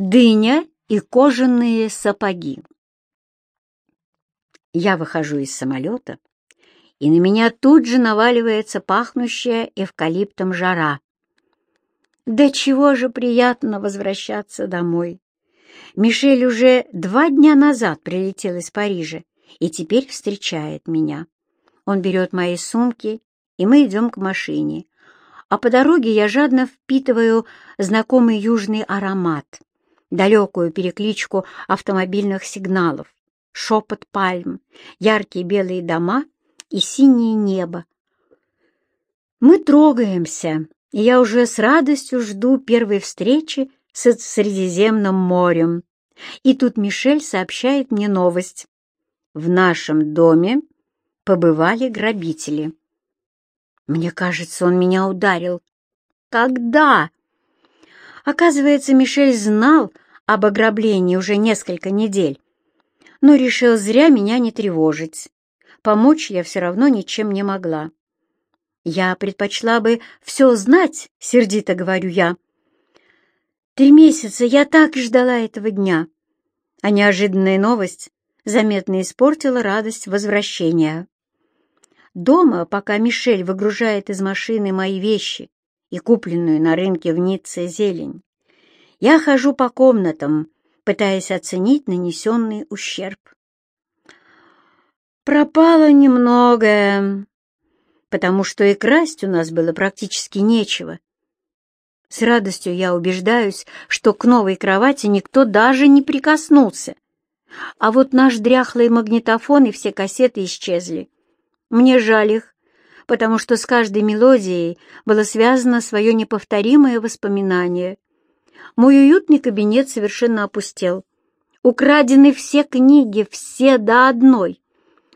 Дыня и кожаные сапоги. Я выхожу из самолета, и на меня тут же наваливается пахнущая эвкалиптом жара. Да чего же приятно возвращаться домой. Мишель уже два дня назад прилетел из Парижа и теперь встречает меня. Он берет мои сумки, и мы идем к машине. А по дороге я жадно впитываю знакомый южный аромат — далекую перекличку автомобильных сигналов, шепот пальм, яркие белые дома и синее небо. Мы трогаемся, и я уже с радостью жду первой встречи с Средиземным морем. И тут Мишель сообщает мне новость. В нашем доме побывали грабители. Мне кажется, он меня ударил. Когда? Оказывается, Мишель знал об ограблении уже несколько недель, но решил зря меня не тревожить. Помочь я все равно ничем не могла. «Я предпочла бы все знать», — сердито говорю я. Три месяца я так ждала этого дня, а неожиданная новость заметно испортила радость возвращения. Дома, пока Мишель выгружает из машины мои вещи, и купленную на рынке в Ницце зелень. Я хожу по комнатам, пытаясь оценить нанесенный ущерб. Пропало немногое, потому что и красть у нас было практически нечего. С радостью я убеждаюсь, что к новой кровати никто даже не прикоснулся. А вот наш дряхлый магнитофон и все кассеты исчезли. Мне жаль их, потому что с каждой мелодией было связано свое неповторимое воспоминание. Мой уютный кабинет совершенно опустел. Украдены все книги, все до одной.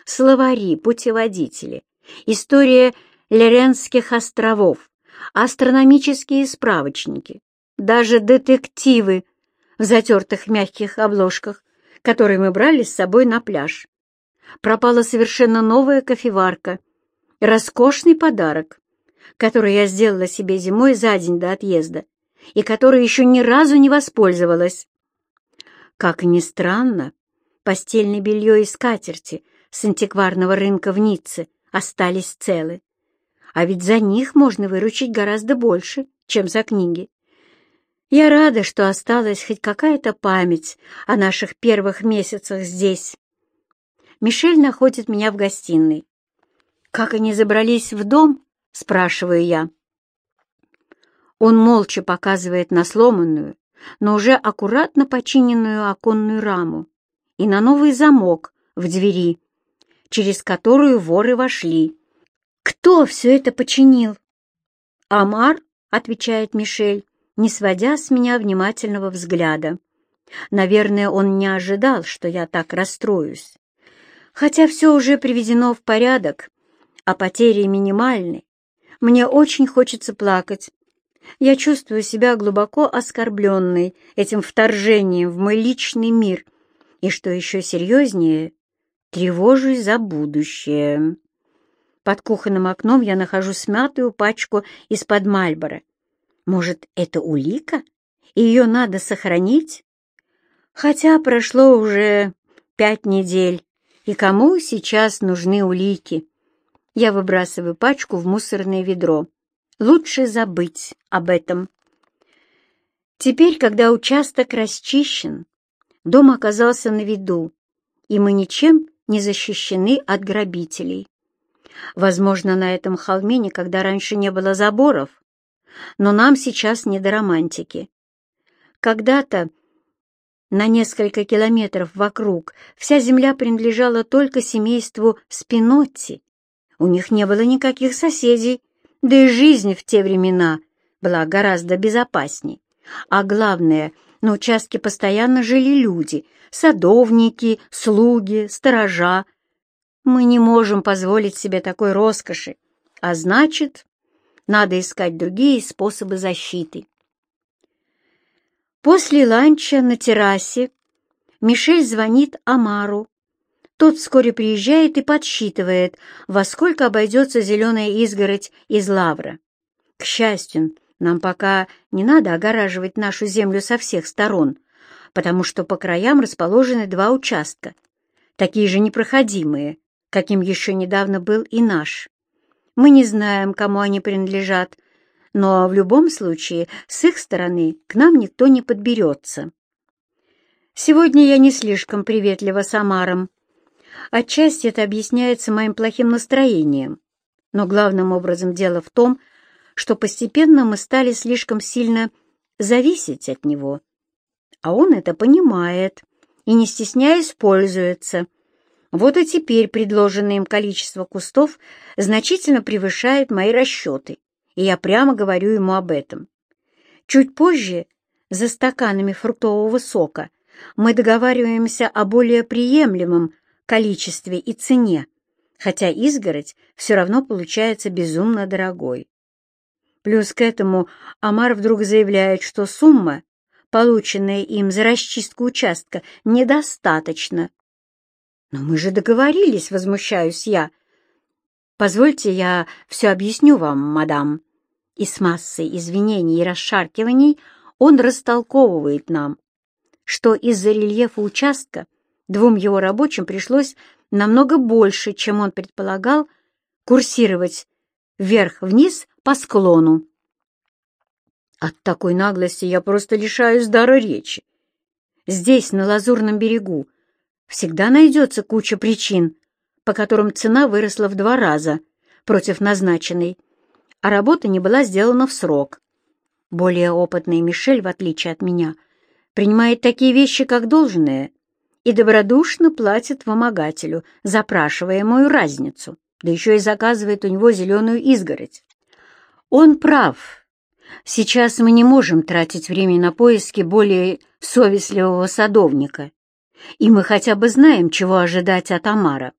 Словари, путеводители, история Леренских островов, астрономические справочники, даже детективы в затертых мягких обложках, которые мы брали с собой на пляж. Пропала совершенно новая кофеварка — роскошный подарок, который я сделала себе зимой за день до отъезда и который еще ни разу не воспользовалась. Как ни странно, постельное белье и скатерти с антикварного рынка в Ницце остались целы. А ведь за них можно выручить гораздо больше, чем за книги. Я рада, что осталась хоть какая-то память о наших первых месяцах здесь. Мишель находит меня в гостиной. «Как они забрались в дом?» — спрашиваю я. Он молча показывает на сломанную, но уже аккуратно починенную оконную раму и на новый замок в двери, через которую воры вошли. «Кто все это починил?» «Амар», — отвечает Мишель, не сводя с меня внимательного взгляда. Наверное, он не ожидал, что я так расстроюсь. Хотя все уже приведено в порядок, а потери минимальны, мне очень хочется плакать. Я чувствую себя глубоко оскорбленной этим вторжением в мой личный мир, и, что еще серьезнее, тревожусь за будущее. Под кухонным окном я нахожу смятую пачку из-под Мальбора. Может, это улика, и ее надо сохранить? Хотя прошло уже пять недель, и кому сейчас нужны улики? Я выбрасываю пачку в мусорное ведро. Лучше забыть об этом. Теперь, когда участок расчищен, дом оказался на виду, и мы ничем не защищены от грабителей. Возможно, на этом холме никогда раньше не было заборов, но нам сейчас не до романтики. Когда-то на несколько километров вокруг вся земля принадлежала только семейству Спинотти, у них не было никаких соседей, да и жизнь в те времена была гораздо безопасней. А главное, на участке постоянно жили люди, садовники, слуги, сторожа. Мы не можем позволить себе такой роскоши, а значит, надо искать другие способы защиты. После ланча на террасе Мишель звонит Амару тот вскоре приезжает и подсчитывает, во сколько обойдется зеленая изгородь из лавра. К счастью, нам пока не надо огораживать нашу землю со всех сторон, потому что по краям расположены два участка, такие же непроходимые, каким еще недавно был и наш. Мы не знаем, кому они принадлежат, но в любом случае с их стороны к нам никто не подберется. Сегодня я не слишком приветлива с Амаром. Отчасти это объясняется моим плохим настроением, но главным образом дело в том, что постепенно мы стали слишком сильно зависеть от него. А он это понимает и, не стесняясь, пользуется. Вот и теперь предложенное им количество кустов значительно превышает мои расчеты, и я прямо говорю ему об этом. Чуть позже, за стаканами фруктового сока, мы договариваемся о более приемлемом количестве и цене, хотя изгородь все равно получается безумно дорогой. Плюс к этому Амар вдруг заявляет, что сумма, полученная им за расчистку участка, недостаточно. «Но мы же договорились», — возмущаюсь я. «Позвольте, я все объясню вам, мадам». И с массой извинений и расшаркиваний он растолковывает нам, что из-за рельефа участка двум его рабочим пришлось намного больше, чем он предполагал, курсировать вверх-вниз по склону. От такой наглости я просто лишаюсь дара речи. Здесь, на Лазурном берегу, всегда найдется куча причин, по которым цена выросла в два раза против назначенной, а работа не была сделана в срок. Более опытный Мишель, в отличие от меня, принимает такие вещи как должное и добродушно платит вымогателю, запрашивая мою разницу да еще и заказывает у него зеленую изгородь. Он прав. Сейчас мы не можем тратить время на поиски более совестливого садовника, и мы хотя бы знаем, чего ожидать от Амара.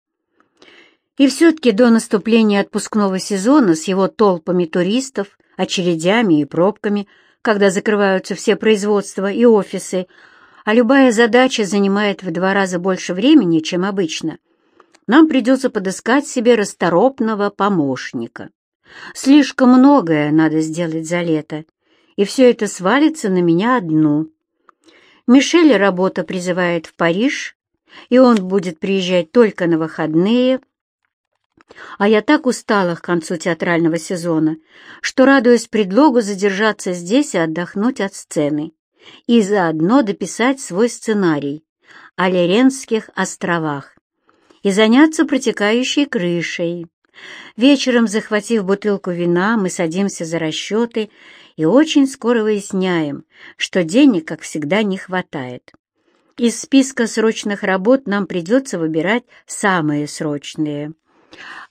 И все-таки до наступления отпускного сезона с его толпами туристов, очередями и пробками, когда закрываются все производства и офисы, а любая задача занимает в два раза больше времени, чем обычно — нам придется подыскать себе расторопного помощника. Слишком многое надо сделать за лето, и все это свалится на меня одну. Мишель работа призывает в Париж, и он будет приезжать только на выходные, а я так устала к концу театрального сезона, что радуюсь предлогу задержаться здесь и отдохнуть от сцены, и заодно дописать свой сценарий о Леренских островах и заняться протекающей крышей. Вечером, захватив бутылку вина, мы садимся за расчеты и очень скоро выясняем, что денег, как всегда, не хватает. Из списка срочных работ нам придется выбирать самые срочные.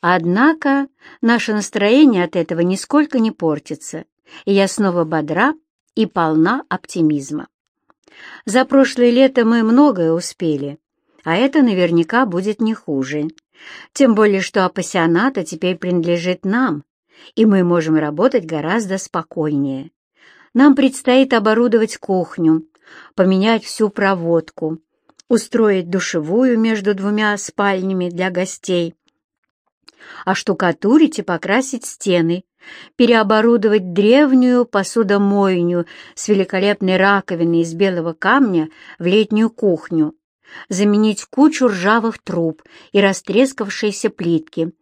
Однако наше настроение от этого нисколько не портится, и я снова бодра и полна оптимизма. За прошлое лето мы многое успели, а это наверняка будет не хуже. Тем более, что апассионата теперь принадлежит нам, и мы можем работать гораздо спокойнее. Нам предстоит оборудовать кухню, поменять всю проводку, устроить душевую между двумя спальнями для гостей, оштукатурить и покрасить стены, переоборудовать древнюю посудомойню с великолепной раковиной из белого камня в летнюю кухню, заменить кучу ржавых труб и растрескавшиеся плитки,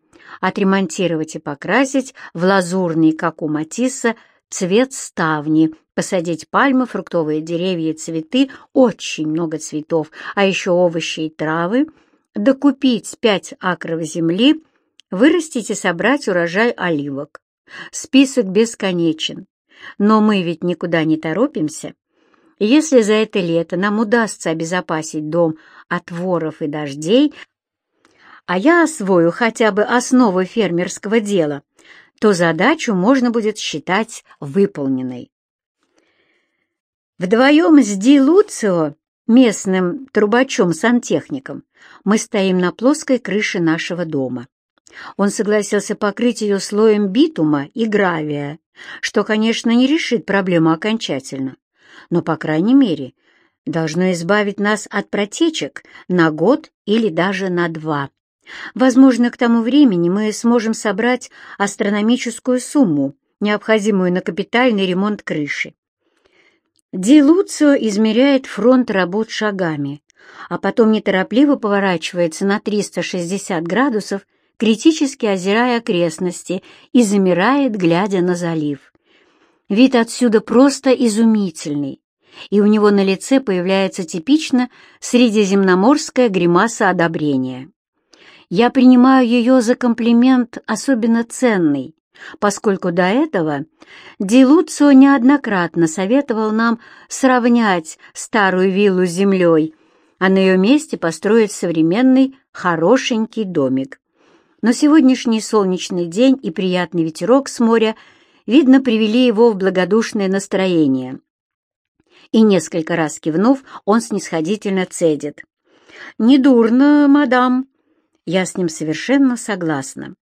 отремонтировать и покрасить в лазурный, как у Матисса, цвет ставни, посадить пальмы, фруктовые деревья и цветы, очень много цветов, а еще овощи и травы, докупить пять акров земли, вырастить и собрать урожай оливок. Список бесконечен, но мы ведь никуда не торопимся, если за это лето нам удастся обезопасить дом от воров и дождей, а я освою хотя бы основы фермерского дела, то задачу можно будет считать выполненной. Вдвоем с Ди Луцио, местным трубачом-сантехником, мы стоим на плоской крыше нашего дома. Он согласился покрыть ее слоем битума и гравия, что, конечно, не решит проблему окончательно но, по крайней мере, должно избавить нас от протечек на год или даже на два. Возможно, к тому времени мы сможем собрать астрономическую сумму, необходимую на капитальный ремонт крыши. Ди Луцио измеряет фронт работ шагами, а потом неторопливо поворачивается на 360 градусов, критически озирая окрестности и замирает, глядя на залив. Вид отсюда просто изумительный, и у него на лице появляется типично средиземноморская гримаса одобрения. Я принимаю ее за комплимент особенно ценный, поскольку до этого Ди Луцио неоднократно советовал нам сравнять старую виллу с землей, а на ее месте построить современный хорошенький домик. Но сегодняшний солнечный день и приятный ветерок с моря, видно, привели его в благодушное настроение. И несколько раз кивнув, он снисходительно цедит. «Недурно, мадам». Я с ним совершенно согласна.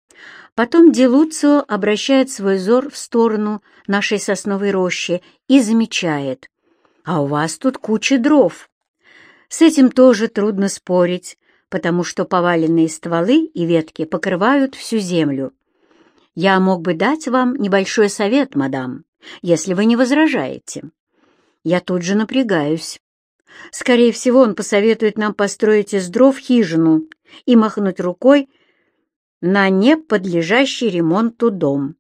Потом Делуцио обращает свой взор в сторону нашей сосновой рощи и замечает. «А у вас тут куча дров». С этим тоже трудно спорить, потому что поваленные стволы и ветки покрывают всю землю. Я мог бы дать вам небольшой совет, мадам, если вы не возражаете. Я тут же напрягаюсь. Скорее всего, он посоветует нам построить из дров хижину и махнуть рукой на неподлежащий ремонту дом.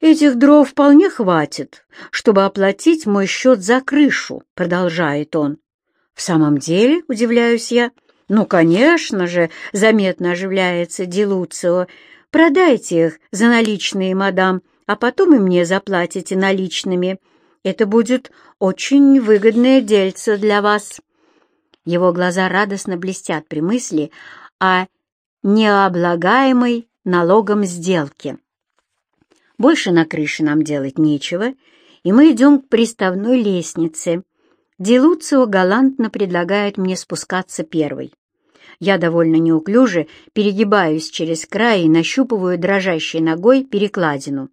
«Этих дров вполне хватит, чтобы оплатить мой счет за крышу», — продолжает он. «В самом деле?» — удивляюсь я. «Ну, конечно же», — заметно оживляется Дилуцио. «Продайте их за наличные, мадам, а потом и мне заплатите наличными. Это будет очень выгодное дельце для вас». Его глаза радостно блестят при мысли о необлагаемой налогом сделки. Больше на крыше нам делать нечего, и мы идем к приставной лестнице. Делуцио галантно предлагает мне спускаться первой. Я довольно неуклюже перегибаюсь через край и нащупываю дрожащей ногой перекладину.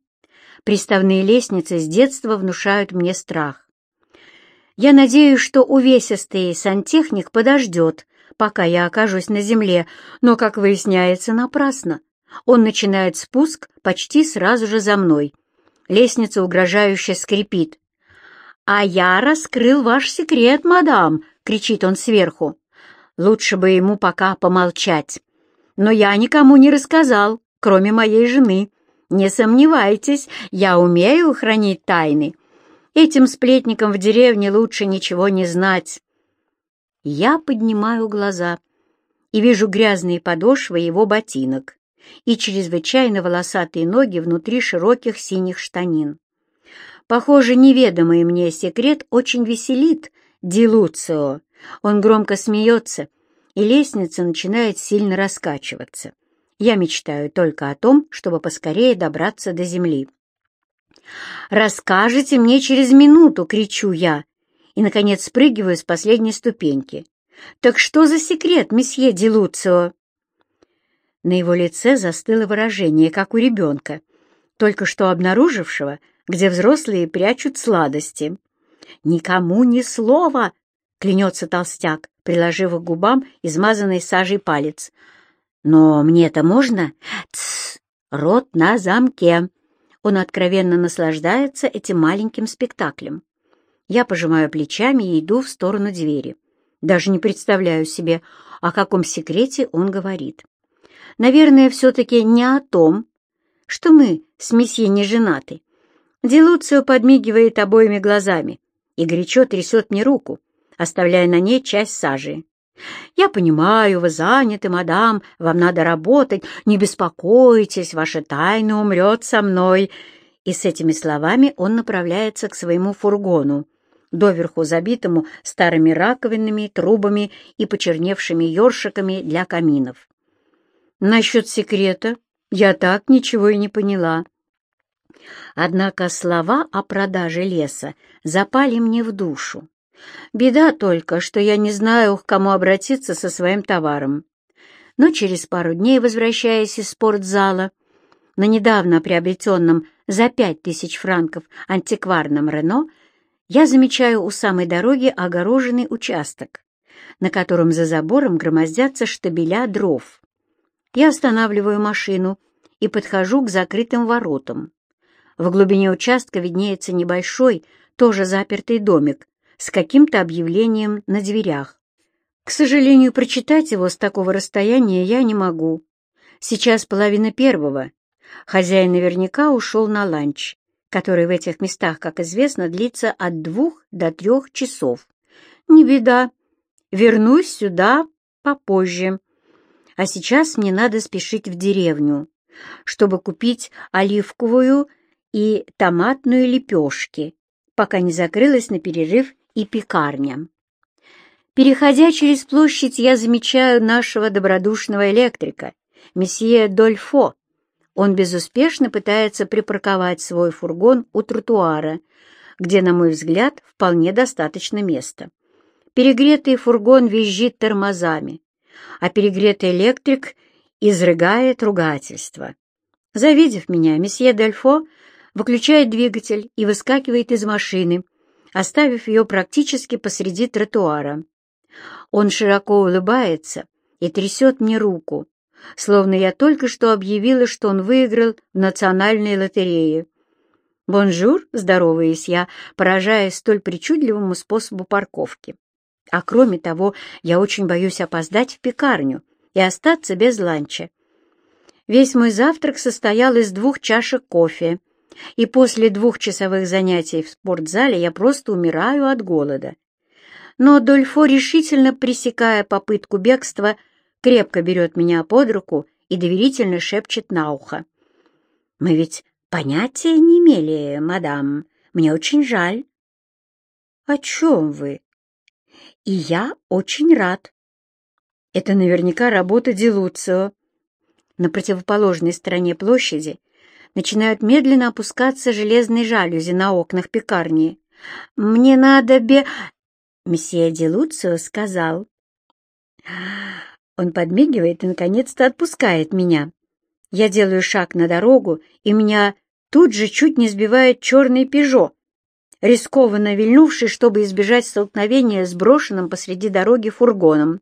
Приставные лестницы с детства внушают мне страх. Я надеюсь, что увесистый сантехник подождет, пока я окажусь на земле, но, как выясняется, напрасно. Он начинает спуск почти сразу же за мной. Лестница угрожающе скрипит. «А я раскрыл ваш секрет, мадам!» — кричит он сверху. Лучше бы ему пока помолчать. Но я никому не рассказал, кроме моей жены. Не сомневайтесь, я умею хранить тайны. Этим сплетникам в деревне лучше ничего не знать. Я поднимаю глаза и вижу грязные подошвы его ботинок и чрезвычайно волосатые ноги внутри широких синих штанин. Похоже, неведомый мне секрет очень веселит Дилуцио. Он громко смеется, и лестница начинает сильно раскачиваться. Я мечтаю только о том, чтобы поскорее добраться до земли. «Расскажете мне через минуту!» — кричу я, и, наконец, спрыгиваю с последней ступеньки. «Так что за секрет, месье Дилуцио?» На его лице застыло выражение, как у ребенка, только что обнаружившего, где взрослые прячут сладости. «Никому ни слова!» — клянется толстяк, приложив к губам измазанный сажей палец. «Но мне-то можно?» «Тссс! Рот на замке!» Он откровенно наслаждается этим маленьким спектаклем. Я пожимаю плечами и иду в сторону двери. Даже не представляю себе, о каком секрете он говорит. Наверное, все-таки не о том, что мы с месье не женаты. Делуцио подмигивает обоими глазами и горячо трясет мне руку, оставляя на ней часть сажи. «Я понимаю, вы заняты, мадам, вам надо работать, не беспокойтесь, ваша тайна умрет со мной». И с этими словами он направляется к своему фургону, доверху забитому старыми раковинами, трубами и почерневшими ёршиками для каминов. Насчет секрета я так ничего и не поняла. Однако слова о продаже леса запали мне в душу. Беда только, что я не знаю, к кому обратиться со своим товаром. Но через пару дней, возвращаясь из спортзала, на недавно приобретенном за пять тысяч франков антикварном Рено, я замечаю у самой дороги огороженный участок, на котором за забором громоздятся штабеля дров. Я останавливаю машину и подхожу к закрытым воротам. В глубине участка виднеется небольшой, тоже запертый домик с каким-то объявлением на дверях. К сожалению, прочитать его с такого расстояния я не могу. Сейчас половина первого. Хозяин наверняка ушел на ланч, который в этих местах, как известно, длится от двух до трех часов. Не беда. Вернусь сюда попозже. А сейчас мне надо спешить в деревню, чтобы купить оливковую и томатную лепешки, пока не закрылась на перерыв и пекарня. Переходя через площадь, я замечаю нашего добродушного электрика, месье Дольфо. Он безуспешно пытается припарковать свой фургон у тротуара, где, на мой взгляд, вполне достаточно места. Перегретый фургон визжит тормозами, а перегретый электрик изрыгает ругательство. Завидев меня, месье Дельфо выключает двигатель и выскакивает из машины, оставив ее практически посреди тротуара. Он широко улыбается и трясет мне руку, словно я только что объявила, что он выиграл в национальной лотерее. «Bonjour», — здороваюсь я, поражаясь столь причудливому способу парковки. А кроме того, я очень боюсь опоздать в пекарню и остаться без ланча. Весь мой завтрак состоял из двух чашек кофе, и после двухчасовых занятий в спортзале я просто умираю от голода. Но Дольфо, решительно пресекая попытку бегства, крепко берет меня под руку и доверительно шепчет на ухо. «Мы ведь понятия не имели, мадам. Мне очень жаль». «О чем вы?» «И я очень рад». Это наверняка работа Делуцио. На противоположной стороне площади начинают медленно опускаться железные жалюзи на окнах пекарни. «Мне надо бе...» Месье Делуцио сказал. Он подмигивает и, наконец-то, отпускает меня. Я делаю шаг на дорогу, и меня тут же чуть не сбивает черный «Пежо», рискованно вильнувший, чтобы избежать столкновения с брошенным посреди дороги фургоном.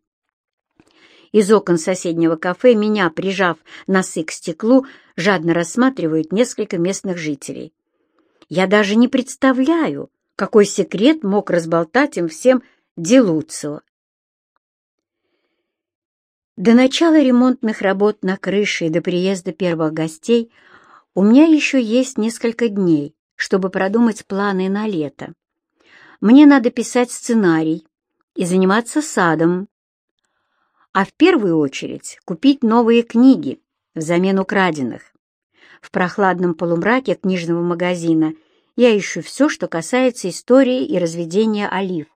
Из окон соседнего кафе меня, прижав носы к стеклу, жадно рассматривают несколько местных жителей. Я даже не представляю, какой секрет мог разболтать им всем Делуцио. До начала ремонтных работ на крыше и до приезда первых гостей у меня еще есть несколько дней, чтобы продумать планы на лето. Мне надо писать сценарий и заниматься садом, а в первую очередь купить новые книги взамен украденных. В прохладном полумраке книжного магазина я ищу все, что касается истории и разведения олив.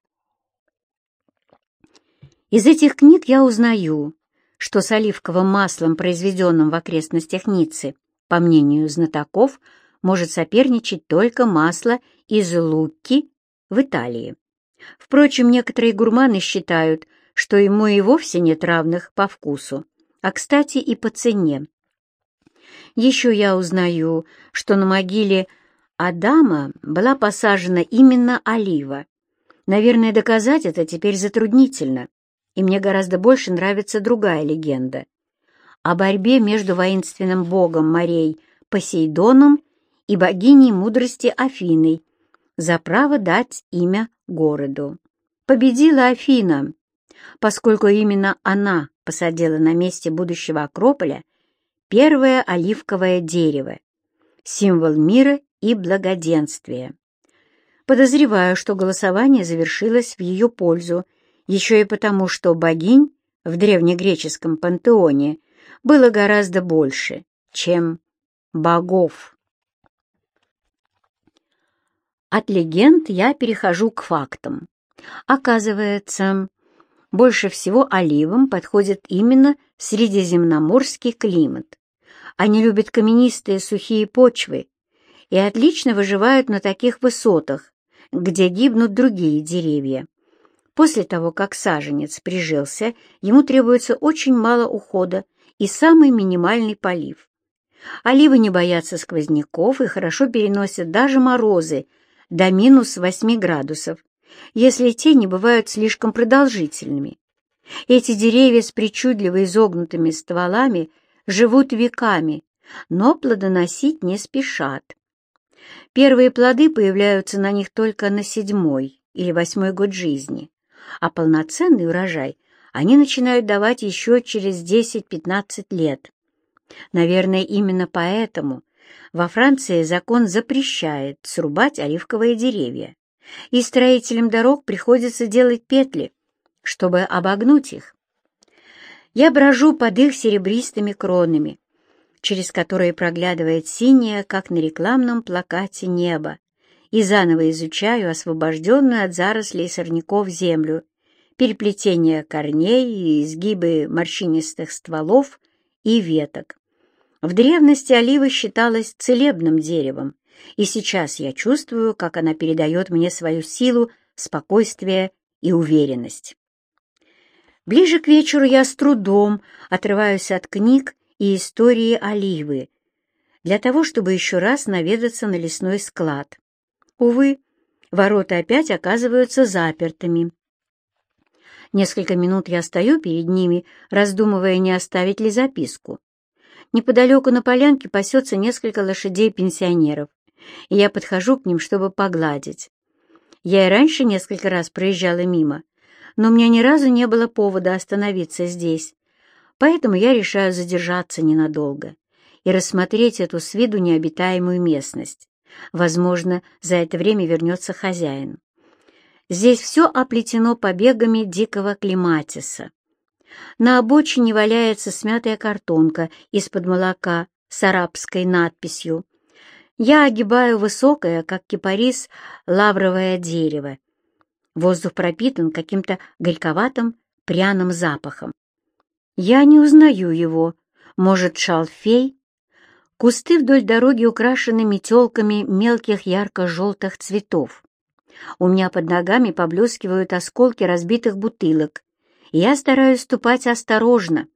Из этих книг я узнаю, что с оливковым маслом, произведенным в окрестностях Ниццы, по мнению знатоков, может соперничать только масло из Лукки в Италии. Впрочем, некоторые гурманы считают, что ему и вовсе нет равных по вкусу, а, кстати, и по цене. Еще я узнаю, что на могиле Адама была посажена именно олива. Наверное, доказать это теперь затруднительно и мне гораздо больше нравится другая легенда о борьбе между воинственным богом морей Посейдоном и богиней мудрости Афиной за право дать имя городу. Победила Афина, поскольку именно она посадила на месте будущего Акрополя первое оливковое дерево, символ мира и благоденствия. Подозреваю, что голосование завершилось в ее пользу, еще и потому, что богинь в древнегреческом пантеоне было гораздо больше, чем богов. От легенд я перехожу к фактам. Оказывается, больше всего оливам подходит именно средиземноморский климат. Они любят каменистые сухие почвы и отлично выживают на таких высотах, где гибнут другие деревья. После того, как саженец прижился, ему требуется очень мало ухода и самый минимальный полив. Оливы не боятся сквозняков и хорошо переносят даже морозы до минус 8 градусов, если те не бывают слишком продолжительными. Эти деревья с причудливо изогнутыми стволами живут веками, но плодоносить не спешат. Первые плоды появляются на них только на седьмой или восьмой год жизни, а полноценный урожай они начинают давать еще через 10-15 лет. Наверное, именно поэтому во Франции закон запрещает срубать оливковые деревья, и строителям дорог приходится делать петли, чтобы обогнуть их. Я брожу под их серебристыми кронами, через которые проглядывает синее, как на рекламном плакате, небо, и заново изучаю освобожденную от зарослей сорняков землю, переплетение корней и изгибы морщинистых стволов и веток. В древности олива считалась целебным деревом, и сейчас я чувствую, как она передает мне свою силу, спокойствие и уверенность. Ближе к вечеру я с трудом отрываюсь от книг и истории оливы для того, чтобы еще раз наведаться на лесной склад. Увы, ворота опять оказываются запертыми. Несколько минут я стою перед ними, раздумывая, не оставить ли записку. Неподалеку на полянке пасется несколько лошадей-пенсионеров, и я подхожу к ним, чтобы погладить. Я и раньше несколько раз проезжала мимо, но у меня ни разу не было повода остановиться здесь, поэтому я решаю задержаться ненадолго и рассмотреть эту с виду необитаемую местность. Возможно, за это время вернется хозяин. Здесь все оплетено побегами дикого клематиса. На обочине валяется смятая картонка из-под молока с арабской надписью. Я огибаю высокое, как кипарис, лавровое дерево. Воздух пропитан каким-то горьковатым пряным запахом. Я не узнаю его. Может, шалфей? Кусты вдоль дороги украшены метелками мелких ярко-желтых цветов. У меня под ногами поблескивают осколки разбитых бутылок, я стараюсь ступать осторожно.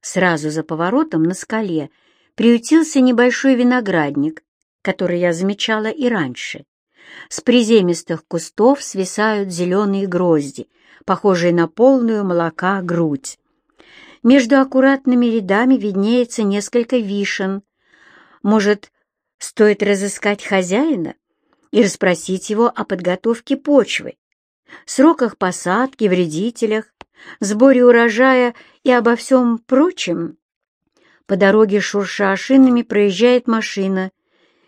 Сразу за поворотом на скале приютился небольшой виноградник, который я замечала и раньше. С приземистых кустов свисают зеленые грозди, похожие на полную молока грудь. Между аккуратными рядами виднеется несколько вишен. Может, стоит разыскать хозяина и расспросить его о подготовке почвы, сроках посадки, вредителях, сборе урожая и обо всем прочем. По дороге шурша шинами проезжает машина,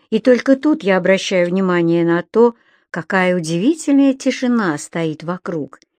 и только тут я обращаю внимание на то, какая удивительная тишина стоит вокруг,